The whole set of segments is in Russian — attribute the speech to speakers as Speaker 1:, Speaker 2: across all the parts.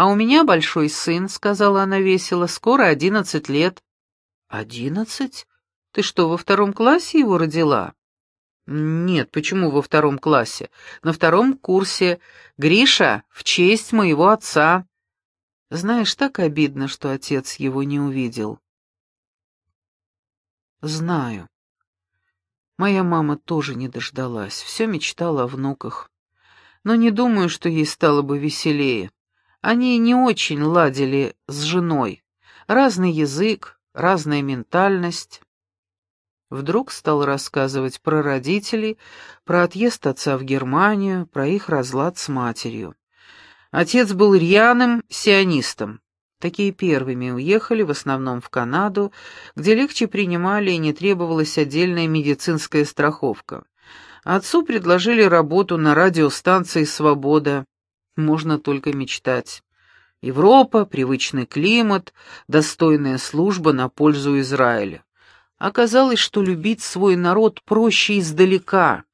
Speaker 1: «А у меня большой сын», — сказала она весело, — «скоро одиннадцать лет». «Одиннадцать? Ты что, во втором классе его родила?» «Нет, почему во втором классе? На втором курсе. Гриша, в честь моего отца». Знаешь, так обидно, что отец его не увидел. Знаю. Моя мама тоже не дождалась, все мечтала о внуках. Но не думаю, что ей стало бы веселее. Они не очень ладили с женой. Разный язык, разная ментальность. Вдруг стал рассказывать про родителей, про отъезд отца в Германию, про их разлад с матерью. Отец был рьяным сионистом. Такие первыми уехали, в основном в Канаду, где легче принимали и не требовалась отдельная медицинская страховка. Отцу предложили работу на радиостанции «Свобода». Можно только мечтать. Европа, привычный климат, достойная служба на пользу Израиля. Оказалось, что любить свой народ проще издалека,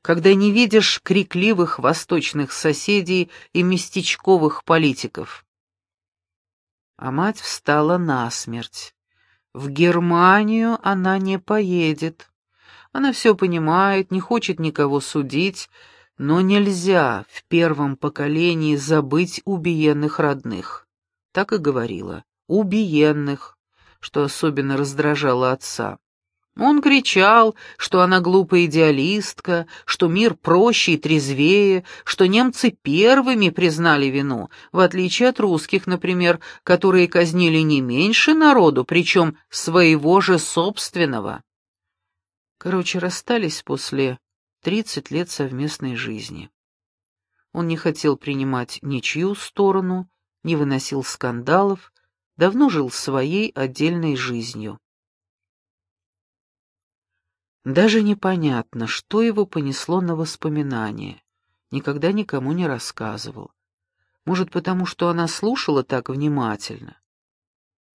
Speaker 1: когда не видишь крикливых восточных соседей и местечковых политиков. А мать встала насмерть. В Германию она не поедет. Она все понимает, не хочет никого судить, но нельзя в первом поколении забыть убиенных родных. Так и говорила. Убиенных, что особенно раздражало отца. Он кричал, что она глупая идеалистка, что мир проще и трезвее, что немцы первыми признали вину, в отличие от русских, например, которые казнили не меньше народу, причем своего же собственного. Короче, расстались после тридцать лет совместной жизни. Он не хотел принимать ничью сторону, не выносил скандалов, давно жил своей отдельной жизнью. Даже непонятно, что его понесло на воспоминания. Никогда никому не рассказывал. Может, потому что она слушала так внимательно.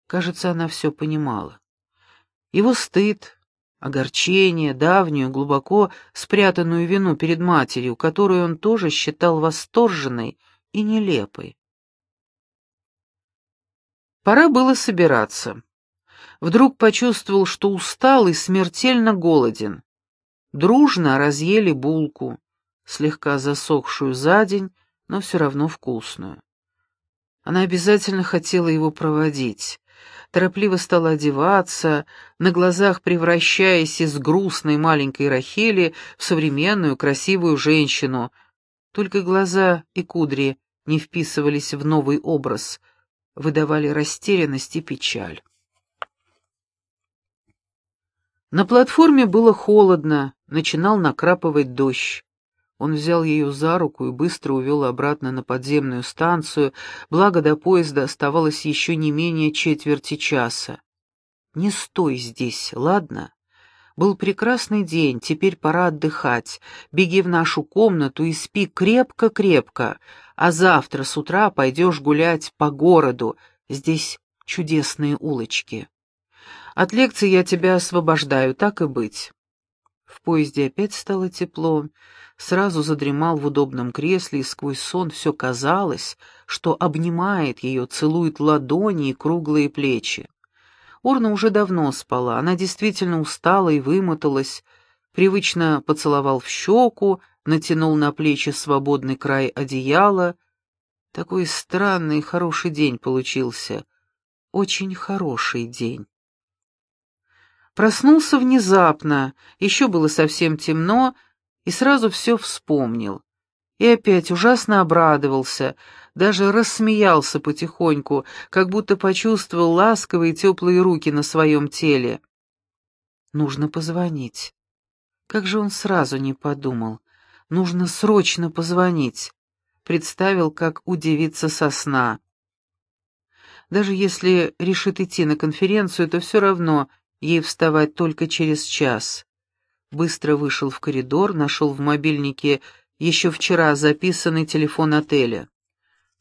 Speaker 1: Кажется, она все понимала. Его стыд, огорчение, давнюю, глубоко спрятанную вину перед матерью, которую он тоже считал восторженной и нелепой. Пора было собираться вдруг почувствовал, что устал и смертельно голоден. Дружно разъели булку, слегка засохшую за день, но все равно вкусную. Она обязательно хотела его проводить. Торопливо стала одеваться, на глазах превращаясь из грустной маленькой Рахели в современную красивую женщину. Только глаза и кудри не вписывались в новый образ, выдавали растерянность и печаль. На платформе было холодно, начинал накрапывать дождь. Он взял ее за руку и быстро увел обратно на подземную станцию, благо до поезда оставалось еще не менее четверти часа. «Не стой здесь, ладно? Был прекрасный день, теперь пора отдыхать. Беги в нашу комнату и спи крепко-крепко, а завтра с утра пойдешь гулять по городу, здесь чудесные улочки». От лекций я тебя освобождаю, так и быть». В поезде опять стало тепло, сразу задремал в удобном кресле, и сквозь сон все казалось, что обнимает ее, целует ладони и круглые плечи. Орна уже давно спала, она действительно устала и вымоталась, привычно поцеловал в щеку, натянул на плечи свободный край одеяла. Такой странный хороший день получился, очень хороший день. Проснулся внезапно, еще было совсем темно, и сразу все вспомнил. И опять ужасно обрадовался, даже рассмеялся потихоньку, как будто почувствовал ласковые теплые руки на своем теле. Нужно позвонить. Как же он сразу не подумал. Нужно срочно позвонить. Представил, как удивиться со сна. Даже если решит идти на конференцию, то все равно Ей вставать только через час. Быстро вышел в коридор, нашел в мобильнике еще вчера записанный телефон отеля.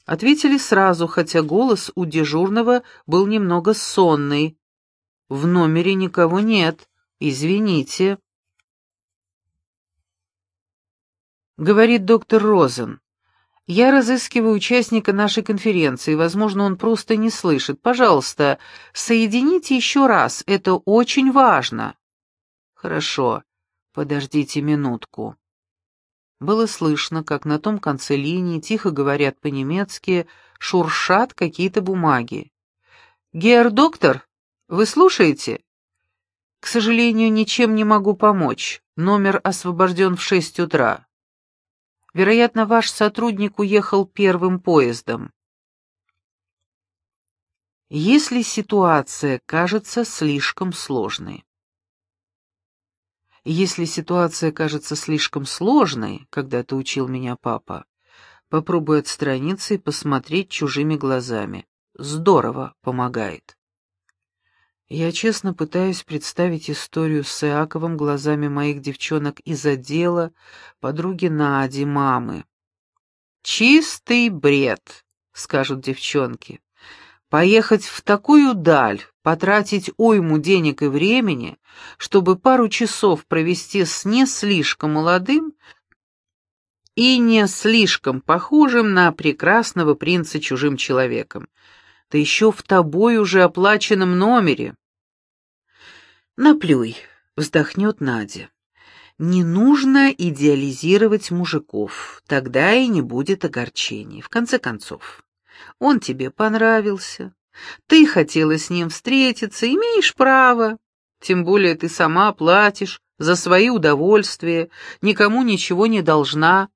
Speaker 1: Ответили сразу, хотя голос у дежурного был немного сонный. «В номере никого нет. Извините». Говорит доктор Розен. Я разыскиваю участника нашей конференции, возможно, он просто не слышит. Пожалуйста, соедините еще раз, это очень важно. Хорошо, подождите минутку. Было слышно, как на том конце линии тихо говорят по-немецки, шуршат какие-то бумаги. «Гер доктор, вы слушаете?» «К сожалению, ничем не могу помочь. Номер освобожден в шесть утра. Вероятно, ваш сотрудник уехал первым поездом. Если ситуация кажется слишком сложной. Если ситуация кажется слишком сложной, когда-то учил меня папа, попробуй отстраниться и посмотреть чужими глазами. Здорово помогает. Я честно пытаюсь представить историю с Иаковом глазами моих девчонок из отдела, подруги Нади, мамы. «Чистый бред», — скажут девчонки. «Поехать в такую даль, потратить уйму денег и времени, чтобы пару часов провести с не слишком молодым и не слишком похожим на прекрасного принца чужим человеком да еще в тобой уже оплаченном номере. Наплюй, вздохнет Надя. Не нужно идеализировать мужиков, тогда и не будет огорчений. В конце концов, он тебе понравился, ты хотела с ним встретиться, имеешь право. Тем более ты сама платишь за свои удовольствия, никому ничего не должна.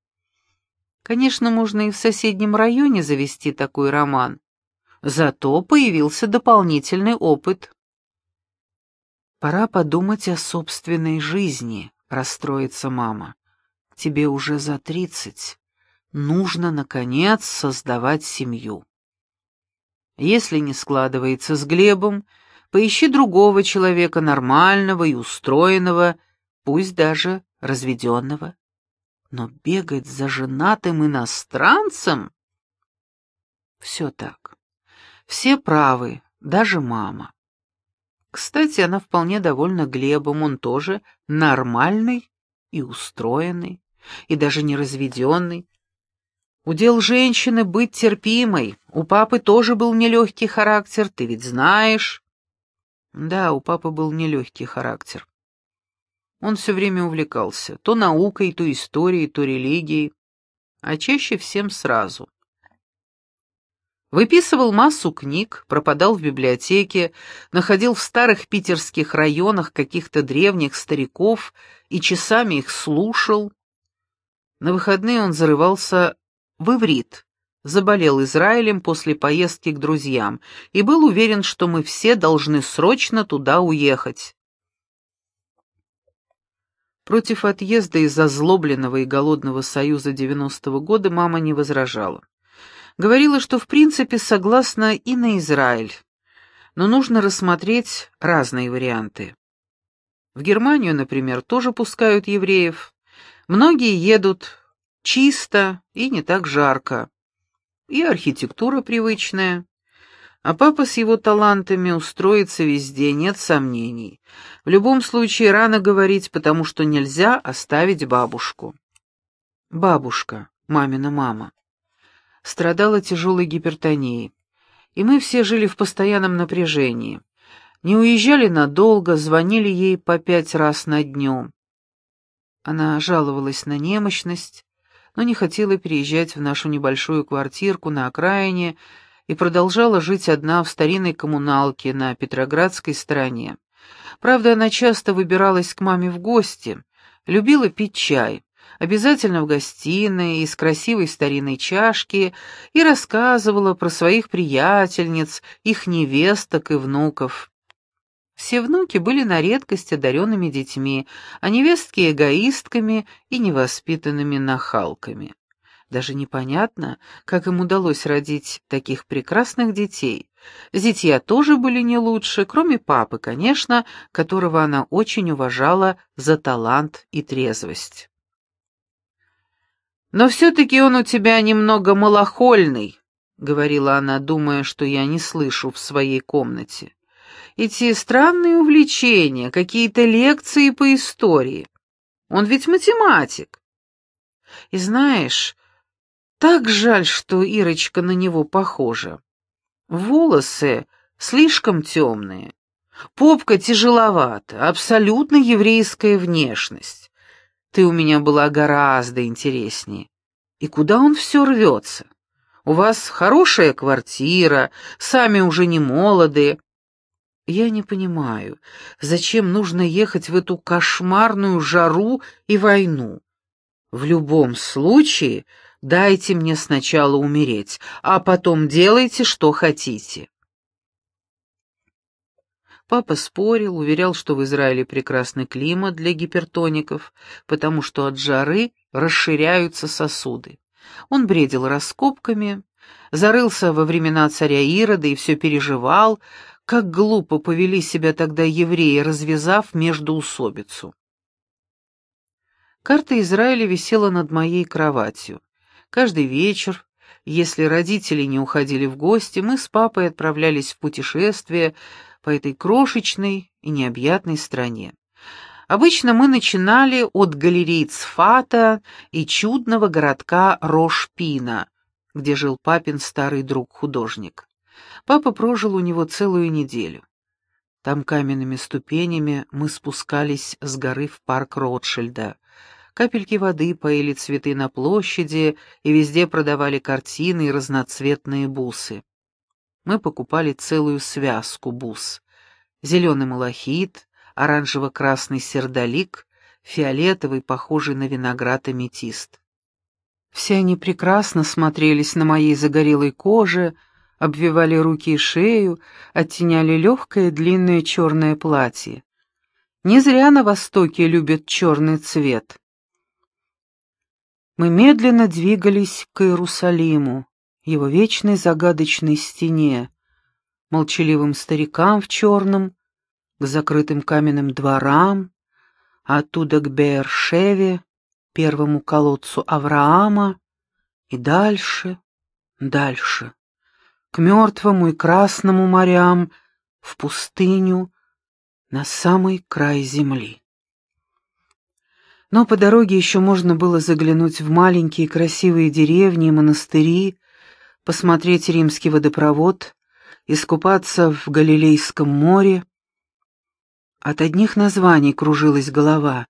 Speaker 1: Конечно, можно и в соседнем районе завести такой роман, Зато появился дополнительный опыт. «Пора подумать о собственной жизни», — расстроится мама. «Тебе уже за тридцать. Нужно, наконец, создавать семью». Если не складывается с Глебом, поищи другого человека, нормального и устроенного, пусть даже разведенного. Но бегать за женатым иностранцем — все так. Все правы, даже мама. Кстати, она вполне довольна Глебом, он тоже нормальный и устроенный, и даже не разведенный. Удел женщины быть терпимой, у папы тоже был нелегкий характер, ты ведь знаешь. Да, у папы был нелегкий характер. Он все время увлекался то наукой, то историей, то религией, а чаще всем сразу. Выписывал массу книг, пропадал в библиотеке, находил в старых питерских районах каких-то древних стариков и часами их слушал. На выходные он зарывался в иврит, заболел Израилем после поездки к друзьям и был уверен, что мы все должны срочно туда уехать. Против отъезда из озлобленного и голодного союза 90-го года мама не возражала. Говорила, что в принципе согласна и на Израиль, но нужно рассмотреть разные варианты. В Германию, например, тоже пускают евреев. Многие едут чисто и не так жарко. И архитектура привычная. А папа с его талантами устроится везде, нет сомнений. В любом случае рано говорить, потому что нельзя оставить бабушку. Бабушка, мамина мама страдала тяжелой гипертонией, и мы все жили в постоянном напряжении. Не уезжали надолго, звонили ей по пять раз на дню. Она жаловалась на немощность, но не хотела переезжать в нашу небольшую квартирку на окраине и продолжала жить одна в старинной коммуналке на Петроградской стороне. Правда, она часто выбиралась к маме в гости, любила пить чай, обязательно в гостиной, из красивой старинной чашки, и рассказывала про своих приятельниц, их невесток и внуков. Все внуки были на редкость одаренными детьми, а невестки — эгоистками и невоспитанными нахалками. Даже непонятно, как им удалось родить таких прекрасных детей. Зятья тоже были не лучше, кроме папы, конечно, которого она очень уважала за талант и трезвость. «Но все-таки он у тебя немного малохольный», — говорила она, думая, что я не слышу в своей комнате. «Эти странные увлечения, какие-то лекции по истории. Он ведь математик. И знаешь, Так жаль, что Ирочка на него похожа. Волосы слишком темные, попка тяжеловата, абсолютно еврейская внешность. Ты у меня была гораздо интереснее. И куда он все рвется? У вас хорошая квартира, сами уже не молодые. Я не понимаю, зачем нужно ехать в эту кошмарную жару и войну. В любом случае, дайте мне сначала умереть, а потом делайте, что хотите. Папа спорил, уверял, что в Израиле прекрасный климат для гипертоников, потому что от жары расширяются сосуды. Он бредил раскопками, зарылся во времена царя Ирода и все переживал, как глупо повели себя тогда евреи, развязав междоусобицу. Карта Израиля висела над моей кроватью. Каждый вечер, если родители не уходили в гости, мы с папой отправлялись в путешествие по этой крошечной и необъятной стране. Обычно мы начинали от галереи Цфата и чудного городка Рошпина, где жил папин старый друг-художник. Папа прожил у него целую неделю. Там каменными ступенями мы спускались с горы в парк Ротшильда. Капельки воды поили цветы на площади, и везде продавали картины и разноцветные бусы. Мы покупали целую связку бус. Зеленый малахит, оранжево-красный сердолик, фиолетовый, похожий на виноград аметист. Все они прекрасно смотрелись на моей загорелой коже, обвивали руки и шею, оттеняли легкое длинное черное платье. Не зря на Востоке любят черный цвет. Мы медленно двигались к Иерусалиму, его вечной загадочной стене, молчаливым старикам в черном, к закрытым каменным дворам, а оттуда к Беершеве, первому колодцу Авраама, и дальше, дальше к мертвому и красному морям, в пустыню, на самый край земли. Но по дороге еще можно было заглянуть в маленькие красивые деревни и монастыри, посмотреть римский водопровод, искупаться в Галилейском море. От одних названий кружилась голова.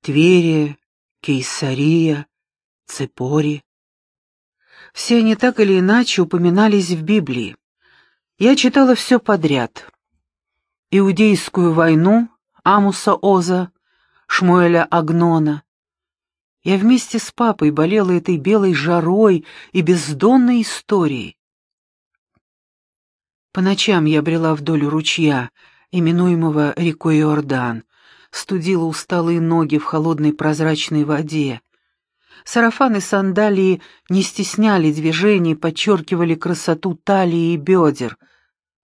Speaker 1: Тверия, Кейсария, Цепори. Все они так или иначе упоминались в Библии. Я читала все подряд. Иудейскую войну Амуса Оза, Шмуэля Агнона. Я вместе с папой болела этой белой жарой и бездонной историей. По ночам я брела вдоль ручья, именуемого рекой Иордан, студила усталые ноги в холодной прозрачной воде, Сарафаны сандалии не стесняли движений, подчеркивали красоту талии и бедер.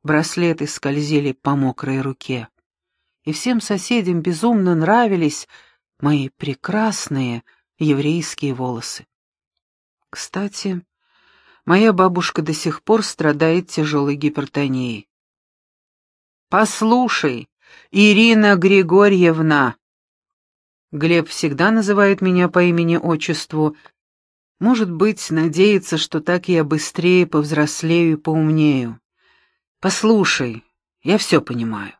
Speaker 1: Браслеты скользили по мокрой руке. И всем соседям безумно нравились мои прекрасные еврейские волосы. Кстати, моя бабушка до сих пор страдает тяжелой гипертонией. «Послушай, Ирина Григорьевна!» Глеб всегда называет меня по имени-отчеству. Может быть, надеется, что так я быстрее повзрослею и поумнею. Послушай, я все понимаю.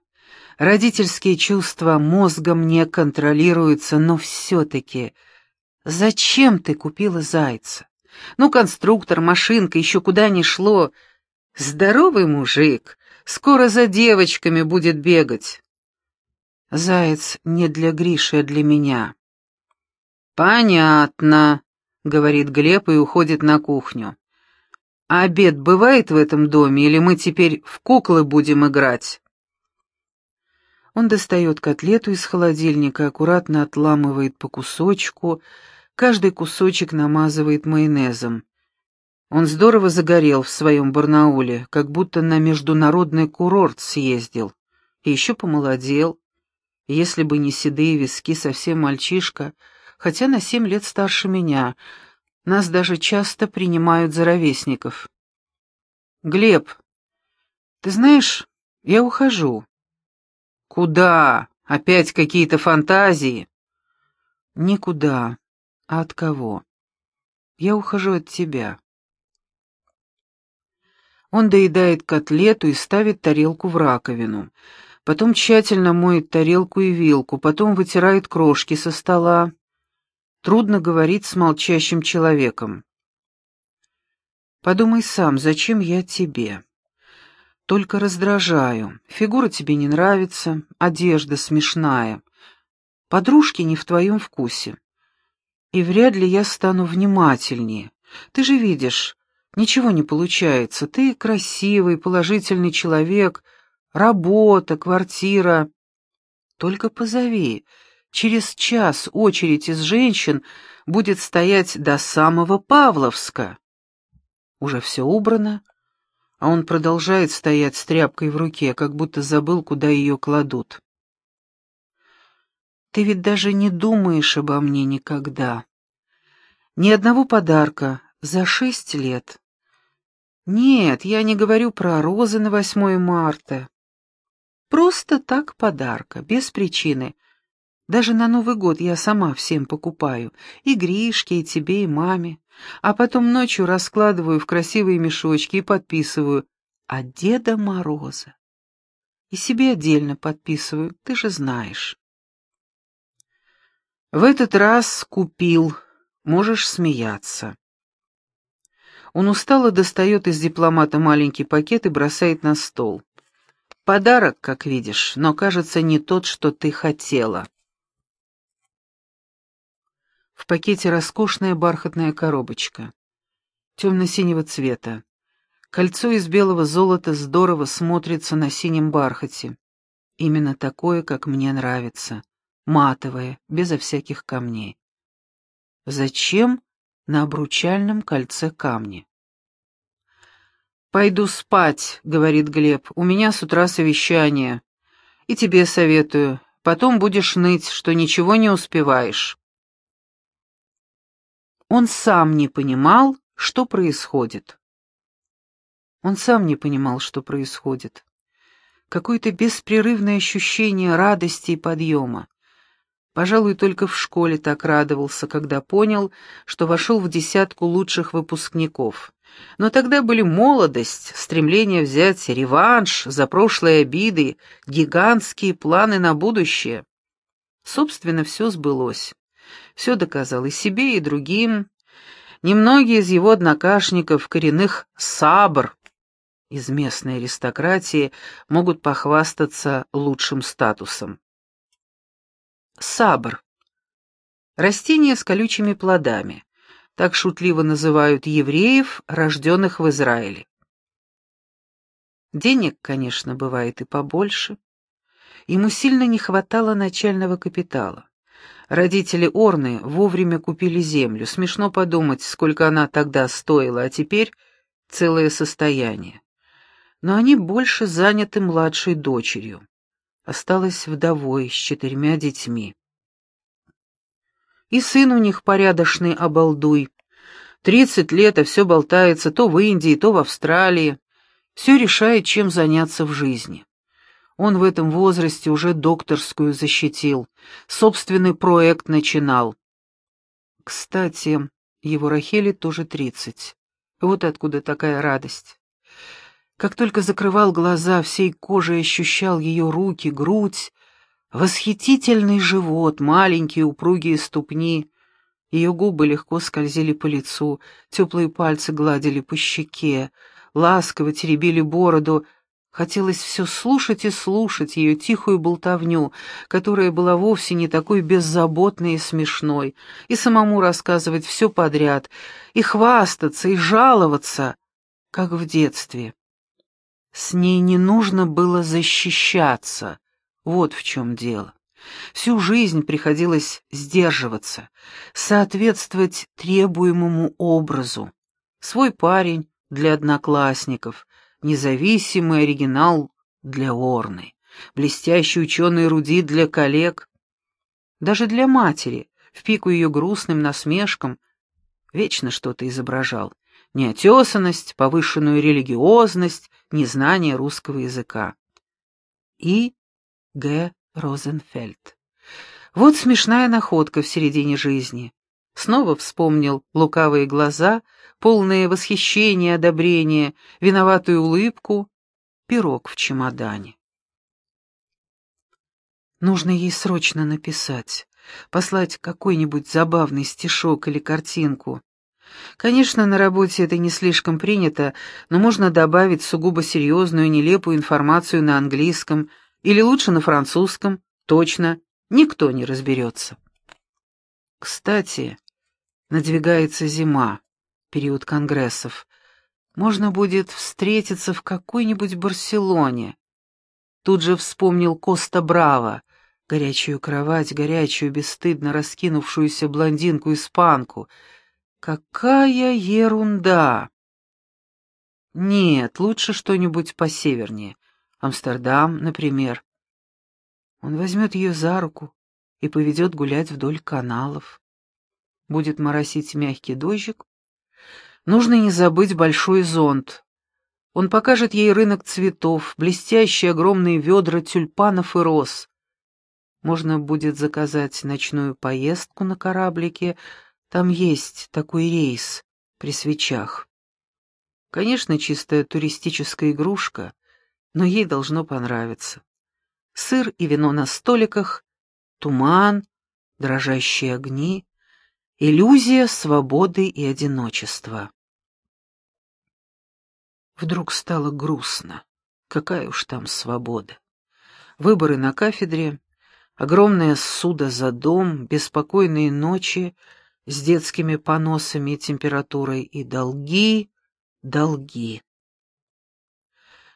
Speaker 1: Родительские чувства мозгом не контролируются, но все-таки... Зачем ты купила зайца? Ну, конструктор, машинка, еще куда ни шло. Здоровый мужик, скоро за девочками будет бегать. Заяц не для Гриши, а для меня. Понятно, говорит Глеб и уходит на кухню. Обед бывает в этом доме, или мы теперь в куклы будем играть? Он достает котлету из холодильника, аккуратно отламывает по кусочку, каждый кусочек намазывает майонезом. Он здорово загорел в своем Барнауле, как будто на международный курорт съездил. И еще помолодел. Если бы не седые виски, совсем мальчишка, хотя на семь лет старше меня. Нас даже часто принимают за ровесников. «Глеб, ты знаешь, я ухожу». «Куда? Опять какие-то фантазии?» «Никуда. А от кого?» Я ухожу от тебя». Он доедает котлету и ставит тарелку в раковину. Потом тщательно моет тарелку и вилку, потом вытирает крошки со стола. Трудно говорить с молчащим человеком. Подумай сам, зачем я тебе? Только раздражаю. Фигура тебе не нравится, одежда смешная. Подружки не в твоем вкусе. И вряд ли я стану внимательнее. Ты же видишь, ничего не получается. Ты красивый, положительный человек, работа, квартира. Только позови. Через час очередь из женщин будет стоять до самого Павловска. Уже все убрано, а он продолжает стоять с тряпкой в руке, как будто забыл, куда ее кладут. Ты ведь даже не думаешь обо мне никогда. Ни одного подарка за шесть лет. Нет, я не говорю про розы на 8 марта. Просто так подарка, без причины. Даже на Новый год я сама всем покупаю. И Гришке, и тебе, и маме. А потом ночью раскладываю в красивые мешочки и подписываю «От Деда Мороза». И себе отдельно подписываю, ты же знаешь. В этот раз купил, можешь смеяться. Он устало достает из дипломата маленький пакет и бросает на стол. Подарок, как видишь, но, кажется, не тот, что ты хотела. В пакете роскошная бархатная коробочка. Темно-синего цвета. Кольцо из белого золота здорово смотрится на синем бархате. Именно такое, как мне нравится. Матовое, безо всяких камней. Зачем на обручальном кольце камни? «Пойду спать», — говорит Глеб. «У меня с утра совещание. И тебе советую. Потом будешь ныть, что ничего не успеваешь». Он сам не понимал, что происходит. Он сам не понимал, что происходит. Какое-то беспрерывное ощущение радости и подъема. Пожалуй, только в школе так радовался, когда понял, что вошел в десятку лучших выпускников. Но тогда были молодость, стремление взять реванш за прошлые обиды, гигантские планы на будущее. Собственно, все сбылось. Все доказал и себе, и другим. Немногие из его однокашников, коренных сабр, из местной аристократии, могут похвастаться лучшим статусом. Сабр. Растение с колючими плодами. Так шутливо называют евреев, рожденных в Израиле. Денег, конечно, бывает и побольше. Ему сильно не хватало начального капитала. Родители Орны вовремя купили землю. Смешно подумать, сколько она тогда стоила, а теперь целое состояние. Но они больше заняты младшей дочерью. Осталась вдовой с четырьмя детьми. И сын у них порядочный обалдуй. Тридцать лет, а все болтается то в Индии, то в Австралии. Все решает, чем заняться в жизни. Он в этом возрасте уже докторскую защитил, собственный проект начинал. Кстати, его Рахели тоже тридцать. Вот откуда такая радость. Как только закрывал глаза, всей кожей ощущал ее руки, грудь, восхитительный живот, маленькие упругие ступни. Ее губы легко скользили по лицу, теплые пальцы гладили по щеке, ласково теребили бороду — Хотелось все слушать и слушать ее тихую болтовню, которая была вовсе не такой беззаботной и смешной, и самому рассказывать все подряд, и хвастаться, и жаловаться, как в детстве. С ней не нужно было защищаться, вот в чем дело. Всю жизнь приходилось сдерживаться, соответствовать требуемому образу. Свой парень для одноклассников, независимый оригинал для Орны, блестящий ученый эрудит для коллег, даже для матери, в пику ее грустным насмешкам, вечно что-то изображал. Неотесанность, повышенную религиозность, незнание русского языка. И. Г. Розенфельд. Вот смешная находка в середине жизни. Снова вспомнил лукавые глаза, полные восхищения, одобрения, виноватую улыбку, пирог в чемодане. Нужно ей срочно написать, послать какой-нибудь забавный стишок или картинку. Конечно, на работе это не слишком принято, но можно добавить сугубо серьезную, нелепую информацию на английском или лучше на французском, точно, никто не разберется. Кстати, надвигается зима, период конгрессов. Можно будет встретиться в какой-нибудь Барселоне. Тут же вспомнил Коста Браво, горячую кровать, горячую, бесстыдно раскинувшуюся блондинку-испанку. Какая ерунда! Нет, лучше что-нибудь посевернее. Амстердам, например. Он возьмет ее за руку и поведет гулять вдоль каналов. Будет моросить мягкий дождик. Нужно не забыть большой зонт. Он покажет ей рынок цветов, блестящие огромные ведра тюльпанов и роз. Можно будет заказать ночную поездку на кораблике, там есть такой рейс при свечах. Конечно, чистая туристическая игрушка, но ей должно понравиться. Сыр и вино на столиках, туман, дрожащие огни, иллюзия свободы и одиночества. Вдруг стало грустно. Какая уж там свобода. Выборы на кафедре, огромное суда за дом, беспокойные ночи с детскими поносами температурой и долги, долги.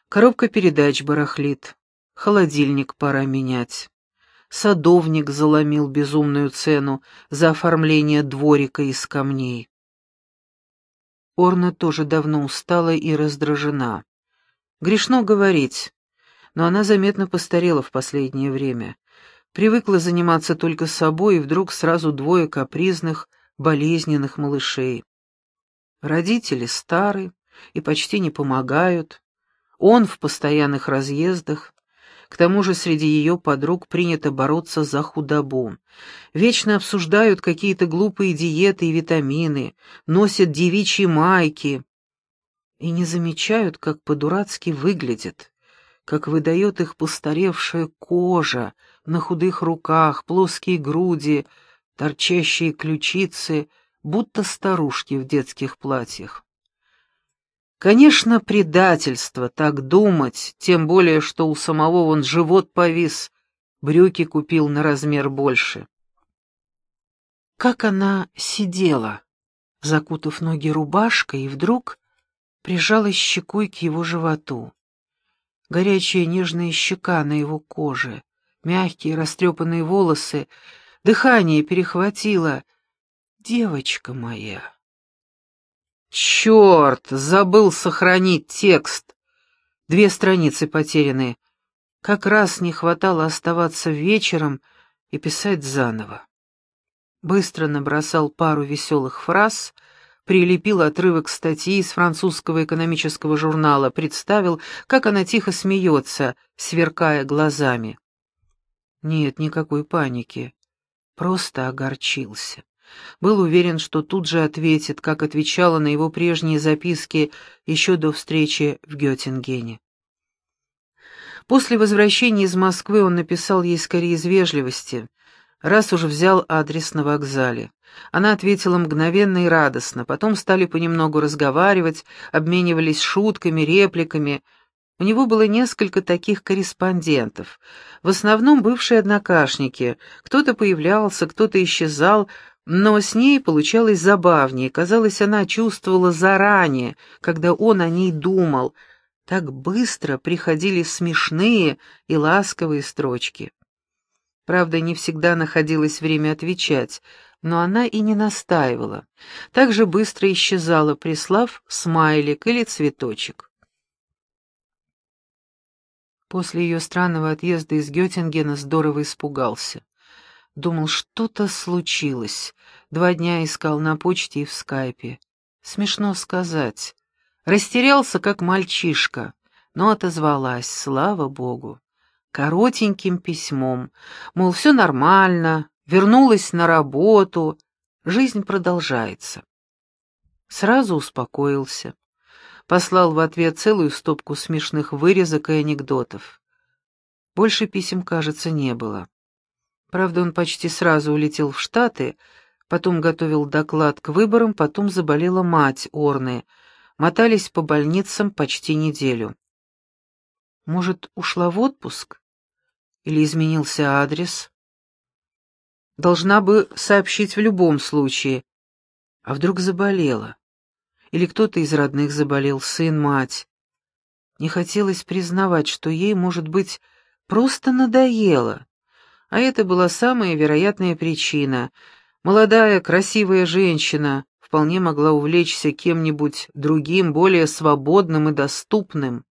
Speaker 1: Коробка передач барахлит, холодильник пора менять. Садовник заломил безумную цену за оформление дворика из камней. Орна тоже давно устала и раздражена. Грешно говорить, но она заметно постарела в последнее время. Привыкла заниматься только собой, и вдруг сразу двое капризных, болезненных малышей. Родители стары и почти не помогают. Он в постоянных разъездах. К тому же среди ее подруг принято бороться за худобу. Вечно обсуждают какие-то глупые диеты и витамины, носят девичьи майки и не замечают, как по-дурацки выглядят, как выдает их постаревшая кожа на худых руках, плоские груди, торчащие ключицы, будто старушки в детских платьях. Конечно, предательство так думать, тем более, что у самого вон живот повис, брюки купил на размер больше. Как она сидела, закутав ноги рубашкой, и вдруг прижалась щекой к его животу. Горячая нежная щека на его коже, мягкие растрепанные волосы, дыхание перехватило. «Девочка моя!» Черт, забыл сохранить текст. Две страницы потеряны. Как раз не хватало оставаться вечером и писать заново. Быстро набросал пару веселых фраз, прилепил отрывок статьи из французского экономического журнала, представил, как она тихо смеется, сверкая глазами. Нет, никакой паники. Просто огорчился. Был уверен, что тут же ответит, как отвечала на его прежние записки еще до встречи в Геттингене. После возвращения из Москвы он написал ей скорее из вежливости, раз уж взял адрес на вокзале. Она ответила мгновенно и радостно, потом стали понемногу разговаривать, обменивались шутками, репликами. У него было несколько таких корреспондентов, в основном бывшие однокашники, кто-то появлялся, кто-то исчезал, но с ней получалось забавнее, казалось, она чувствовала заранее, когда он о ней думал. Так быстро приходили смешные и ласковые строчки. Правда, не всегда находилось время отвечать, но она и не настаивала. Так же быстро исчезала, прислав смайлик или цветочек. После ее странного отъезда из Геттингена здорово испугался. Думал, что-то случилось. Два дня искал на почте и в скайпе. Смешно сказать. Растерялся, как мальчишка, но отозвалась, слава богу. Коротеньким письмом, мол, все нормально, вернулась на работу, Жизнь продолжается. Сразу успокоился. Послал в ответ целую стопку смешных вырезок и анекдотов. Больше писем, кажется, не было. Правда, он почти сразу улетел в Штаты, потом готовил доклад к выборам, потом заболела мать Орны. Мотались по больницам почти неделю. Может, ушла в отпуск? Или изменился адрес? Должна бы сообщить в любом случае. А вдруг заболела? Или кто-то из родных заболел, сын, мать? Не хотелось признавать, что ей, может быть, просто надоело. А это была самая вероятная причина. Молодая, красивая женщина вполне могла увлечься кем-нибудь другим, более свободным и доступным.